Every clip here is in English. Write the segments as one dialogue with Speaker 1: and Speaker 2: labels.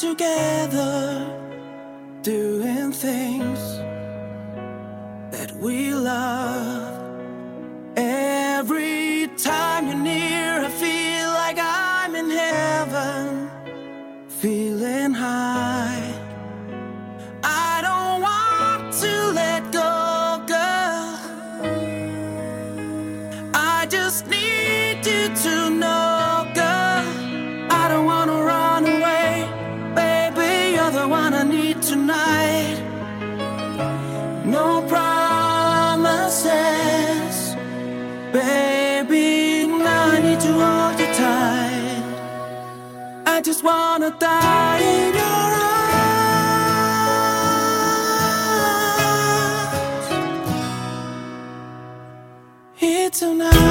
Speaker 1: together, doing things that we love. Every time you're near, I feel like I'm in heaven, feeling high. I don't want to let go, girl. I just need you to know, sense, baby. I need to hold you tight. I just wanna die in your arms here tonight.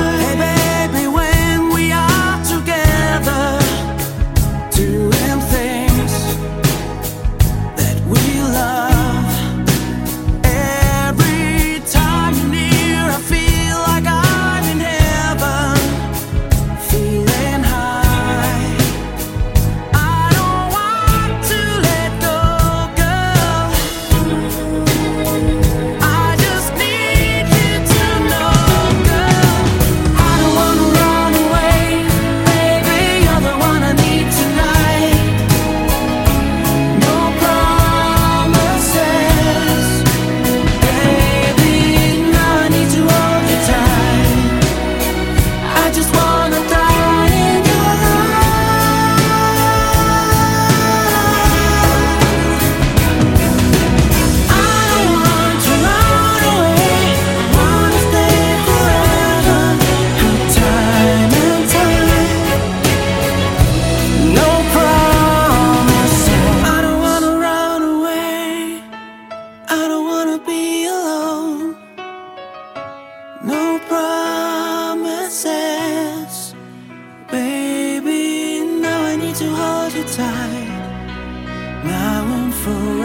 Speaker 1: I don't wanna be alone. No promises, baby. Now I need to hold you tight. Now I'm full.